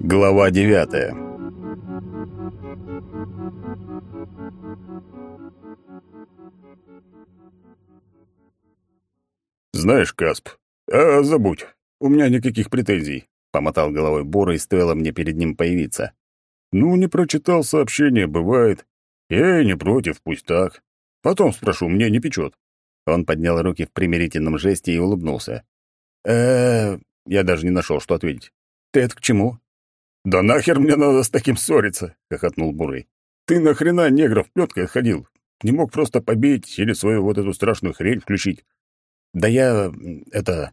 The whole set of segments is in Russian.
Глава девятая «Знаешь, Касп, а забудь, у меня никаких претензий», — помотал головой Бора, и стоило мне перед ним появиться. «Ну, не прочитал сообщение, бывает. И не против, пусть так. Потом спрошу, мне не печет». Он поднял руки в примирительном жесте и улыбнулся. э Я даже не нашел, что ответить. «Ты это к чему?» «Да нахер мне надо с таким ссориться?» — хохотнул Бурый. «Ты нахрена негров плеткой отходил? Не мог просто побить или свою вот эту страшную хрень включить?» «Да я... это...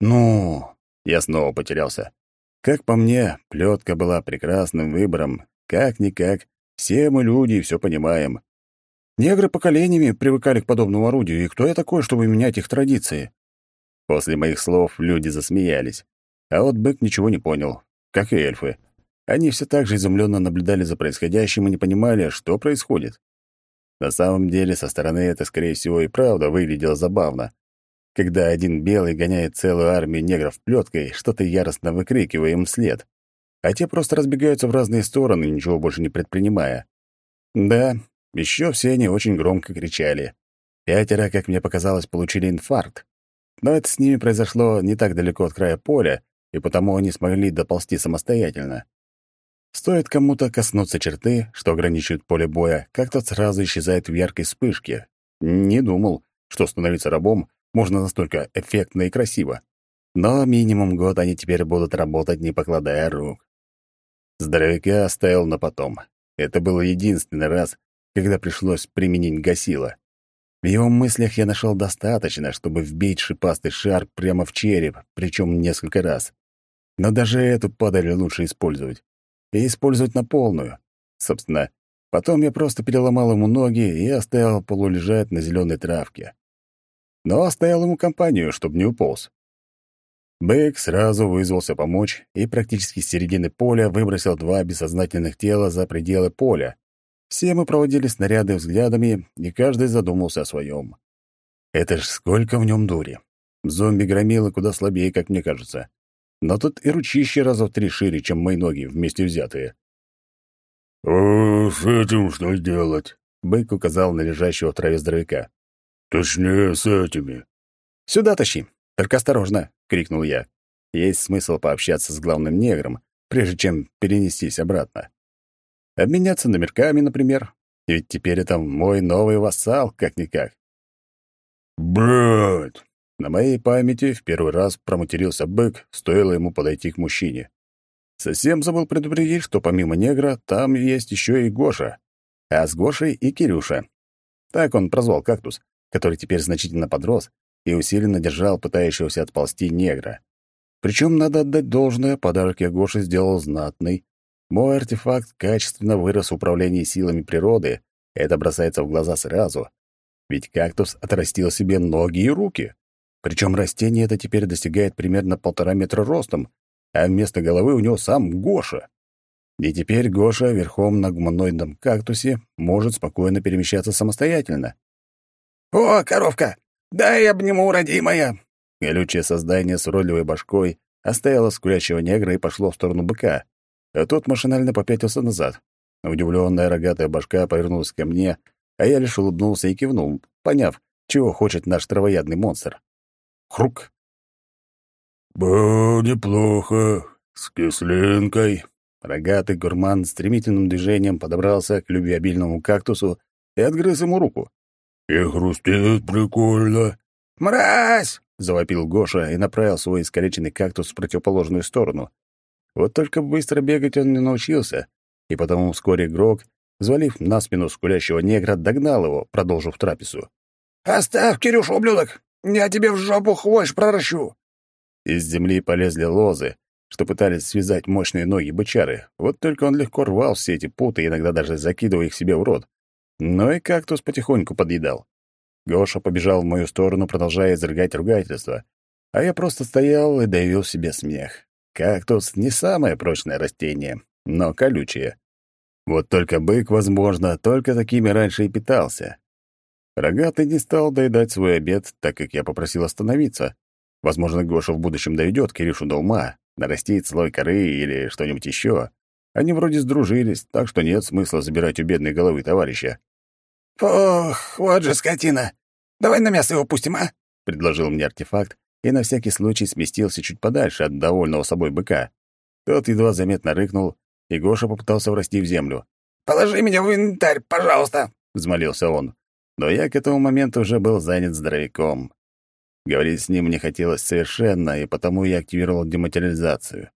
ну...» Я снова потерялся. Как по мне, плетка была прекрасным выбором. Как-никак, все мы люди и все понимаем. Негры поколениями привыкали к подобному орудию, и кто я такой, чтобы менять их традиции? После моих слов люди засмеялись. А вот бык ничего не понял, как и эльфы. Они все так же изумленно наблюдали за происходящим и не понимали, что происходит. На самом деле, со стороны это, скорее всего, и правда выглядело забавно когда один белый гоняет целую армию негров плеткой, что-то яростно выкрикивая им вслед, а те просто разбегаются в разные стороны, ничего больше не предпринимая. Да, еще все они очень громко кричали. Пятеро, как мне показалось, получили инфаркт. Но это с ними произошло не так далеко от края поля, и потому они смогли доползти самостоятельно. Стоит кому-то коснуться черты, что ограничивает поле боя, как тот сразу исчезает в яркой вспышке. Не думал, что становиться рабом можно настолько эффектно и красиво. Но минимум год они теперь будут работать, не покладая рук. Здоровяка оставил на потом. Это был единственный раз, когда пришлось применить гасило. В его мыслях я нашел достаточно, чтобы вбить шипастый шар прямо в череп, причем несколько раз. Но даже эту падаль лучше использовать. И использовать на полную. Собственно, потом я просто переломал ему ноги и оставил полулежать на зеленой травке но оставил ему компанию, чтобы не уполз. Бэк сразу вызвался помочь и практически с середины поля выбросил два бессознательных тела за пределы поля. Все мы проводили снаряды взглядами, и каждый задумался о своем. Это ж сколько в нем дури. Зомби-громилы куда слабее, как мне кажется. Но тут и ручище раза в три шире, чем мои ноги, вместе взятые. «О, с этим что делать?» — Бык указал на лежащего в траве здоровяка. «Точнее, с этими». «Сюда тащи, только осторожно», — крикнул я. Есть смысл пообщаться с главным негром, прежде чем перенестись обратно. Обменяться номерками, например. Ведь теперь это мой новый вассал, как-никак. «Брат!» На моей памяти в первый раз проматерился бык, стоило ему подойти к мужчине. Совсем забыл предупредить, что помимо негра там есть еще и Гоша. А с Гошей и Кирюша. Так он прозвал кактус, который теперь значительно подрос и усиленно держал пытающегося отползти негра. Причем, надо отдать должное, подарок я Гоше сделал знатный. Мой артефакт качественно вырос в управлении силами природы, это бросается в глаза сразу. Ведь кактус отрастил себе ноги и руки. Причем растение это теперь достигает примерно полтора метра ростом, а вместо головы у него сам Гоша. И теперь Гоша верхом на гуманоидном кактусе может спокойно перемещаться самостоятельно. «О, коровка! Дай обниму, родимая!» Колючее создание с уродливой башкой оставило скулящего негра и пошло в сторону быка, а тот машинально попятился назад. Удивленная рогатая башка повернулась ко мне, а я лишь улыбнулся и кивнул, поняв, чего хочет наш травоядный монстр. Хрук! «Было неплохо, с кислинкой». Рогатый гурман стремительным движением подобрался к любвеобильному кактусу и отгрыз ему руку. «И хрустит прикольно». «Мразь!» — завопил Гоша и направил свой искалеченный кактус в противоположную сторону. Вот только быстро бегать он не научился, и потому вскоре Грок, взвалив на спину скулящего негра, догнал его, продолжив трапезу. «Оставь, Кирюш, ублюдок! Я тебе в жопу хвощ проращу!» Из земли полезли лозы, что пытались связать мощные ноги бычары. Вот только он легко рвал все эти путы, иногда даже закидывая их себе в рот. Но и кактус потихоньку подъедал. Гоша побежал в мою сторону, продолжая изрыгать ругательство, а я просто стоял и давил себе смех. Кактус — не самое прочное растение, но колючее. Вот только бык, возможно, только такими раньше и питался. Рогатый не стал доедать свой обед, так как я попросил остановиться, Возможно, Гоша в будущем доведет Кирюшу до ума, нарастит слой коры или что-нибудь еще. Они вроде сдружились, так что нет смысла забирать у бедной головы товарища. «Ох, вот же скотина! Давай на мясо его пустим, а?» — предложил мне артефакт и на всякий случай сместился чуть подальше от довольного собой быка. Тот едва заметно рыкнул, и Гоша попытался врасти в землю. «Положи меня в инвентарь, пожалуйста!» — взмолился он. Но я к этому моменту уже был занят здоровяком. Говорить с ним не хотелось совершенно, и потому я активировал дематериализацию.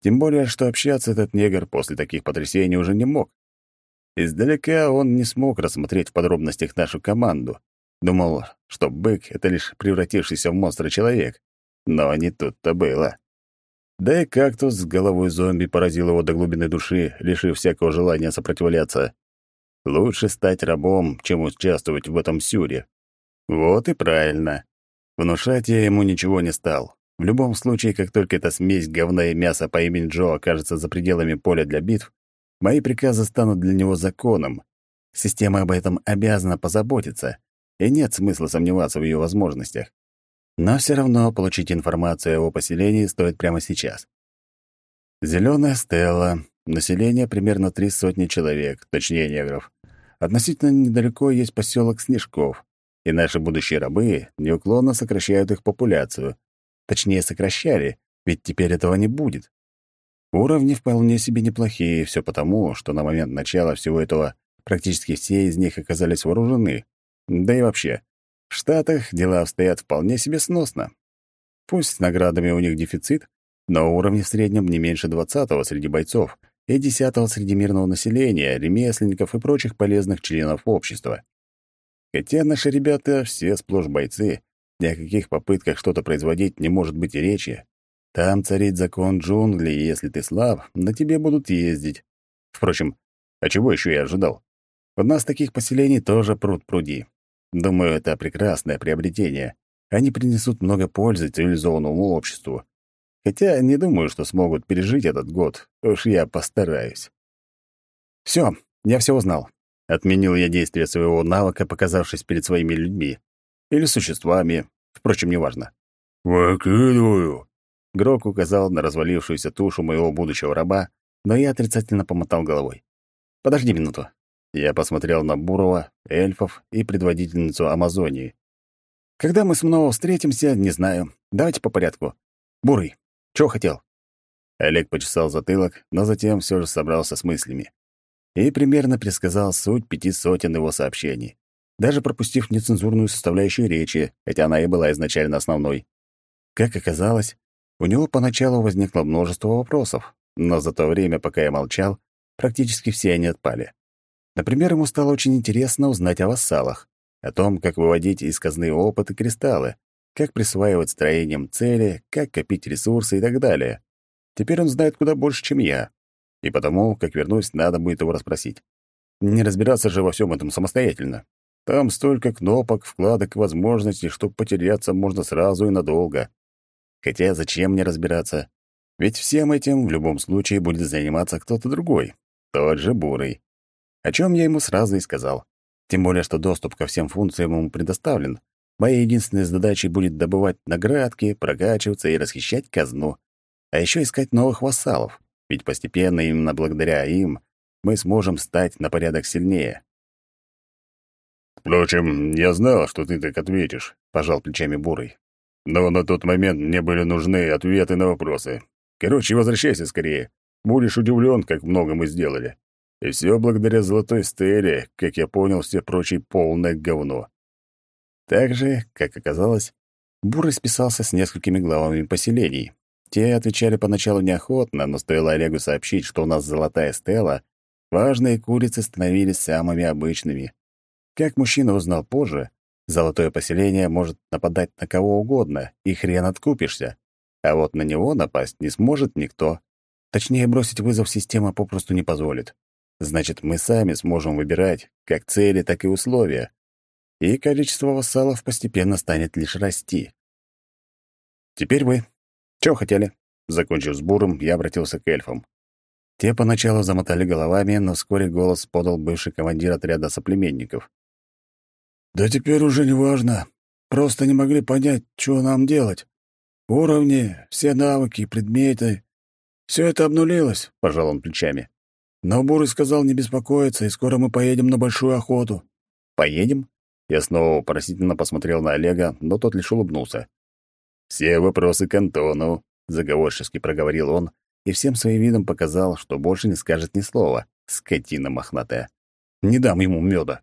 Тем более, что общаться этот негр после таких потрясений уже не мог. Издалека он не смог рассмотреть в подробностях нашу команду. Думал, что бык — это лишь превратившийся в монстра человек. Но не тут-то было. Да и кактус с головой зомби поразил его до глубины души, лишив всякого желания сопротивляться. Лучше стать рабом, чем участвовать в этом сюре. Вот и правильно. Внушать я ему ничего не стал. В любом случае, как только эта смесь говна и мяса по имени Джо окажется за пределами поля для битв, мои приказы станут для него законом. Система об этом обязана позаботиться, и нет смысла сомневаться в ее возможностях. Но все равно получить информацию о его поселении стоит прямо сейчас. Зеленая стела. Население примерно три сотни человек, точнее негров. Относительно недалеко есть поселок Снежков, и наши будущие рабы неуклонно сокращают их популяцию, Точнее, сокращали, ведь теперь этого не будет. Уровни вполне себе неплохие, все потому, что на момент начала всего этого практически все из них оказались вооружены. Да и вообще, в Штатах дела обстоят вполне себе сносно. Пусть с наградами у них дефицит, но уровни в среднем не меньше 20-го среди бойцов и 10-го среди мирного населения, ремесленников и прочих полезных членов общества. Хотя наши ребята все сплошь бойцы, ни о каких попытках что-то производить не может быть и речи. Там царит закон джунглей, и если ты слаб, на тебе будут ездить. Впрочем, а чего еще я ожидал? У нас таких поселений тоже пруд пруди. Думаю, это прекрасное приобретение. Они принесут много пользы цивилизованному обществу. Хотя не думаю, что смогут пережить этот год. Уж я постараюсь. Все, я все узнал. Отменил я действие своего навыка, показавшись перед своими людьми. Или существами. Впрочем, неважно. «Выкидываю!» Грок указал на развалившуюся тушу моего будущего раба, но я отрицательно помотал головой. «Подожди минуту». Я посмотрел на Бурова, эльфов и предводительницу Амазонии. «Когда мы снова встретимся, не знаю. Давайте по порядку. Бурый, чего хотел?» Олег почесал затылок, но затем все же собрался с мыслями и примерно предсказал суть пяти сотен его сообщений даже пропустив нецензурную составляющую речи, хотя она и была изначально основной. Как оказалось, у него поначалу возникло множество вопросов, но за то время, пока я молчал, практически все они отпали. Например, ему стало очень интересно узнать о вассалах, о том, как выводить из казны опыт и кристаллы, как присваивать строением цели, как копить ресурсы и так далее. Теперь он знает куда больше, чем я. И потому, как вернусь, надо будет его расспросить. Не разбираться же во всем этом самостоятельно. Там столько кнопок, вкладок возможностей, что потеряться можно сразу и надолго. Хотя зачем мне разбираться? Ведь всем этим в любом случае будет заниматься кто-то другой, тот же Бурый. О чем я ему сразу и сказал. Тем более, что доступ ко всем функциям ему предоставлен. Моей единственной задачей будет добывать наградки, прокачиваться и расхищать казну. А еще искать новых вассалов, ведь постепенно именно благодаря им мы сможем стать на порядок сильнее. «Впрочем, я знал, что ты так ответишь», — пожал плечами Бурый. «Но на тот момент мне были нужны ответы на вопросы. Короче, возвращайся скорее. Будешь удивлен, как много мы сделали. И все благодаря золотой стеле, как я понял, все прочие полное говно». Так же, как оказалось, Бурый списался с несколькими главами поселений. Те отвечали поначалу неохотно, но стоило Олегу сообщить, что у нас золотая стела, важные курицы становились самыми обычными. Как мужчина узнал позже, золотое поселение может нападать на кого угодно, и хрен откупишься. А вот на него напасть не сможет никто. Точнее, бросить вызов система попросту не позволит. Значит, мы сами сможем выбирать как цели, так и условия. И количество вассалов постепенно станет лишь расти. Теперь вы. Чего хотели? Закончив с буром, я обратился к эльфам. Те поначалу замотали головами, но вскоре голос подал бывший командир отряда соплеменников. «Да теперь уже не важно. Просто не могли понять, что нам делать. Уровни, все навыки, предметы — все это обнулилось, — пожал он плечами. Но Бурый сказал не беспокоиться, и скоро мы поедем на большую охоту. Поедем? Я снова вопросительно посмотрел на Олега, но тот лишь улыбнулся. «Все вопросы к Антону», — заговорчески проговорил он, и всем своим видом показал, что больше не скажет ни слова, скотина мохнатая. «Не дам ему меда».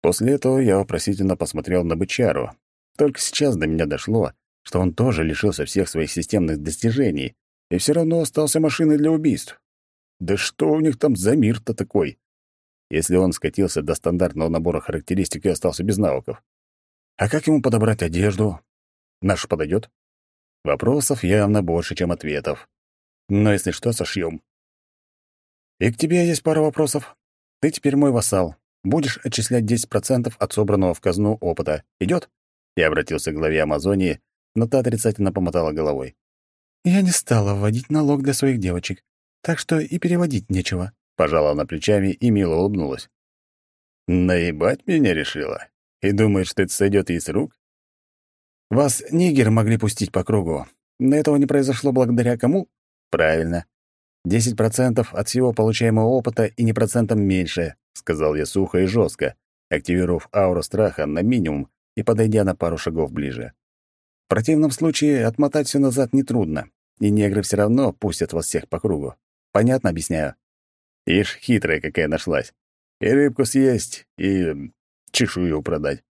После этого я вопросительно посмотрел на бычару. Только сейчас до меня дошло, что он тоже лишился всех своих системных достижений и все равно остался машиной для убийств. Да что у них там за мир-то такой? Если он скатился до стандартного набора характеристик и остался без навыков. А как ему подобрать одежду? Наш подойдет? Вопросов явно больше, чем ответов. Но если что, сошьем. И к тебе есть пара вопросов. Ты теперь мой вассал. Будешь отчислять 10% от собранного в казну опыта. Идет? Я обратился к главе Амазонии, но та отрицательно помотала головой. «Я не стала вводить налог для своих девочек, так что и переводить нечего», — пожала она плечами и мило улыбнулась. «Наебать меня решила? И думает, что это сойдет ей с рук?» «Вас нигер могли пустить по кругу, но этого не произошло благодаря кому?» «Правильно. Десять процентов от всего получаемого опыта и не процентом меньше», — сказал я сухо и жестко, активировав ауру страха на минимум и подойдя на пару шагов ближе. В противном случае отмотать все назад нетрудно, и негры все равно пустят вас всех по кругу. Понятно объясняю? Ишь, хитрая какая нашлась. И рыбку съесть, и чешую продать.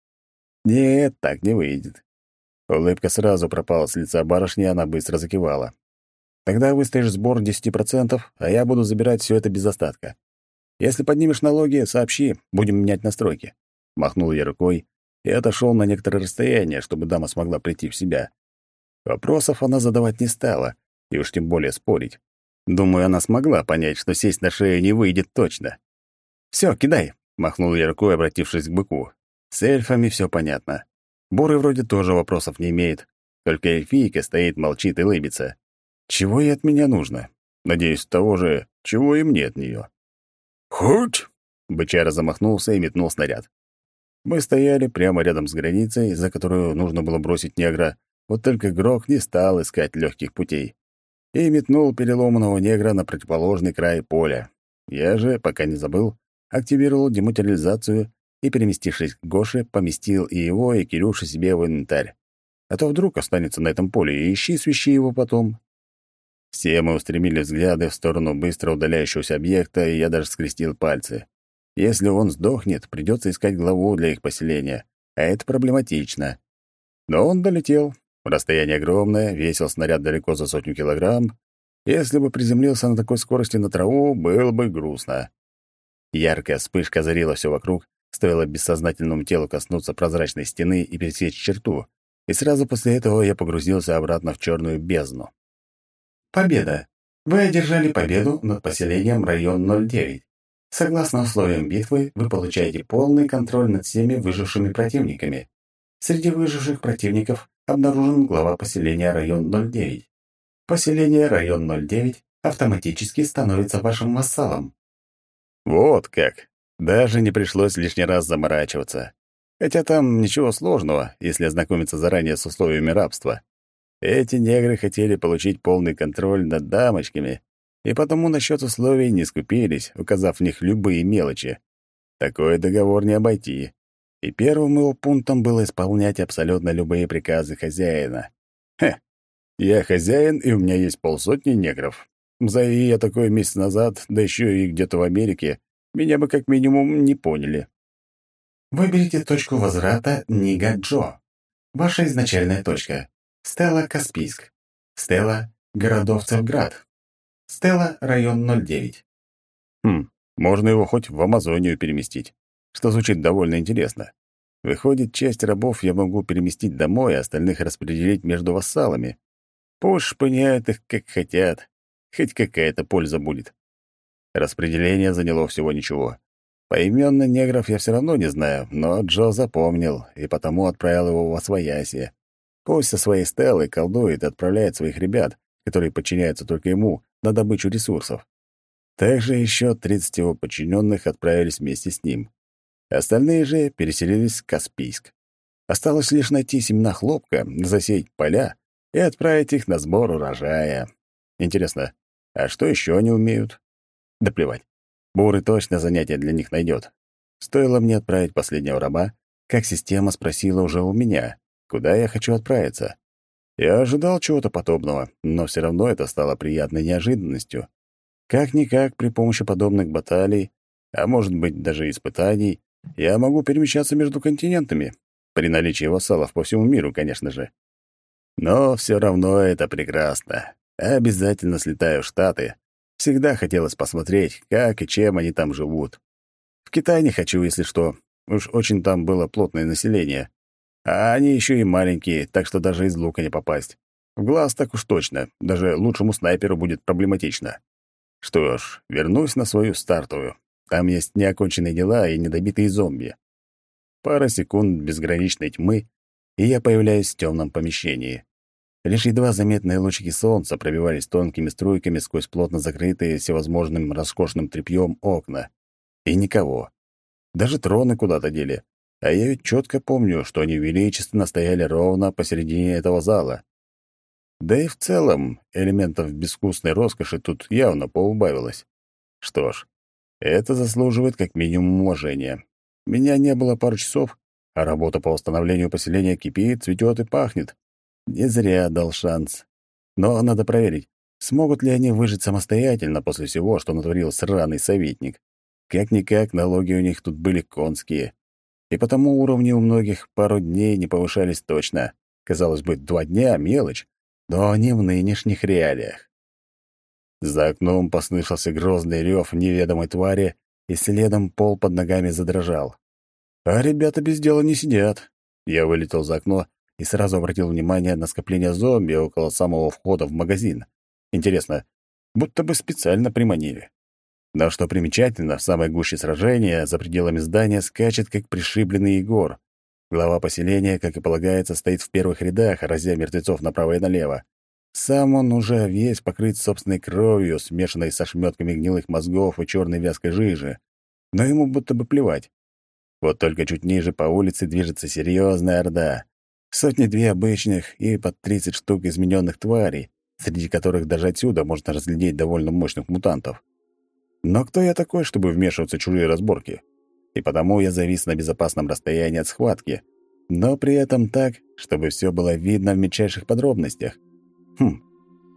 Нет, так не выйдет. Улыбка сразу пропала с лица барышни, она быстро закивала. Тогда выстоишь сбор 10%, а я буду забирать все это без остатка. Если поднимешь налоги, сообщи, будем менять настройки. Махнул я рукой и отошел на некоторое расстояние, чтобы дама смогла прийти в себя. Вопросов она задавать не стала, и уж тем более спорить. Думаю, она смогла понять, что сесть на шею не выйдет точно. «Всё, кидай», — махнул я рукой, обратившись к быку. «С эльфами всё понятно. Бурый вроде тоже вопросов не имеет. Только эльфийка стоит, молчит и лыбится. Чего ей от меня нужно? Надеюсь, того же, чего и мне от неё». «Хоть!» — бычара замахнулся и метнул снаряд. Мы стояли прямо рядом с границей, за которую нужно было бросить негра, вот только Грок не стал искать легких путей и метнул переломанного негра на противоположный край поля. Я же, пока не забыл, активировал дематериализацию и, переместившись к Гоше, поместил и его, и Кирюшу себе в инвентарь. А то вдруг останется на этом поле, и ищи свищи его потом. Все мы устремили взгляды в сторону быстро удаляющегося объекта, и я даже скрестил пальцы. Если он сдохнет, придется искать главу для их поселения, а это проблематично. Но он долетел. Расстояние огромное, весил снаряд далеко за сотню килограмм. Если бы приземлился на такой скорости на траву, было бы грустно. Яркая вспышка озарила все вокруг, стоило бессознательному телу коснуться прозрачной стены и пересечь черту, и сразу после этого я погрузился обратно в черную бездну. Победа! Вы одержали победу над поселением район 09. Согласно условиям битвы, вы получаете полный контроль над всеми выжившими противниками. Среди выживших противников обнаружен глава поселения район 09. Поселение район 09 автоматически становится вашим вассалом. Вот как. Даже не пришлось лишний раз заморачиваться. Хотя там ничего сложного, если ознакомиться заранее с условиями рабства. Эти негры хотели получить полный контроль над дамочками, и потому насчет условий не скупились, указав в них любые мелочи. Такой договор не обойти. И первым его пунктом было исполнять абсолютно любые приказы хозяина. Хе, я хозяин, и у меня есть полсотни негров. Зови я такой месяц назад, да еще и где-то в Америке, меня бы как минимум не поняли. Выберите точку возврата Нига Джо. Ваша изначальная точка. Стелла Каспийск. Стелла Городовцевград. Стелла, район 09. Хм, можно его хоть в Амазонию переместить, что звучит довольно интересно. Выходит, часть рабов я могу переместить домой, а остальных распределить между вассалами. Пусть шпыняют их как хотят, хоть какая-то польза будет. Распределение заняло всего ничего. Поименно негров я все равно не знаю, но Джо запомнил и потому отправил его в Освоясье. Пусть со своей стелой колдует и отправляет своих ребят, которые подчиняются только ему, на добычу ресурсов. Также еще 30 его подчиненных отправились вместе с ним. Остальные же переселились в Каспийск. Осталось лишь найти семена хлопка, засеять поля, и отправить их на сбор урожая. Интересно, а что еще они умеют? Да плевать. Буры точно занятие для них найдет. Стоило мне отправить последнего раба, как система спросила уже у меня, куда я хочу отправиться. Я ожидал чего-то подобного, но все равно это стало приятной неожиданностью. Как-никак, при помощи подобных баталий, а может быть даже испытаний, я могу перемещаться между континентами, при наличии вассалов по всему миру, конечно же. Но все равно это прекрасно. Обязательно слетаю в Штаты. Всегда хотелось посмотреть, как и чем они там живут. В Китай не хочу, если что. Уж очень там было плотное население. А они еще и маленькие, так что даже из лука не попасть. В глаз так уж точно. Даже лучшему снайперу будет проблематично. Что ж, вернусь на свою стартовую. Там есть неоконченные дела и недобитые зомби. Пара секунд безграничной тьмы, и я появляюсь в темном помещении. Лишь едва заметные лучики солнца пробивались тонкими струйками сквозь плотно закрытые всевозможным роскошным тряпьем окна. И никого. Даже троны куда-то дели. А я ведь четко помню, что они величественно стояли ровно посередине этого зала. Да и в целом элементов безвкусной роскоши тут явно поубавилось. Что ж, это заслуживает как минимум уважения. Меня не было пару часов, а работа по восстановлению поселения кипит, цветет и пахнет. Не зря дал шанс. Но надо проверить, смогут ли они выжить самостоятельно после всего, что натворил сраный советник. Как-никак налоги у них тут были конские. И потому уровни у многих пару дней не повышались точно. Казалось бы, два дня — мелочь, но не в нынешних реалиях. За окном послышался грозный рев неведомой твари, и следом пол под ногами задрожал. А ребята без дела не сидят. Я вылетел за окно и сразу обратил внимание на скопление зомби около самого входа в магазин. Интересно, будто бы специально приманили. Но что примечательно, в самой гуще сражения за пределами здания скачет, как пришибленный Егор. Глава поселения, как и полагается, стоит в первых рядах, разя мертвецов направо и налево. Сам он уже весь покрыт собственной кровью, смешанной со шмётками гнилых мозгов и черной вязкой жижи. Но ему будто бы плевать. Вот только чуть ниже по улице движется серьезная орда. Сотни-две обычных и под тридцать штук измененных тварей, среди которых даже отсюда можно разглядеть довольно мощных мутантов. Но кто я такой, чтобы вмешиваться в чужие разборки? И потому я завис на безопасном расстоянии от схватки, но при этом так, чтобы все было видно в мельчайших подробностях — Хм,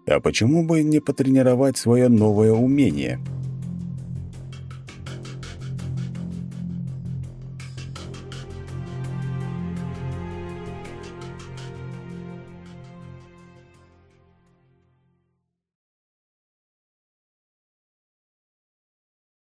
а почему бы не потренировать свое новое умение —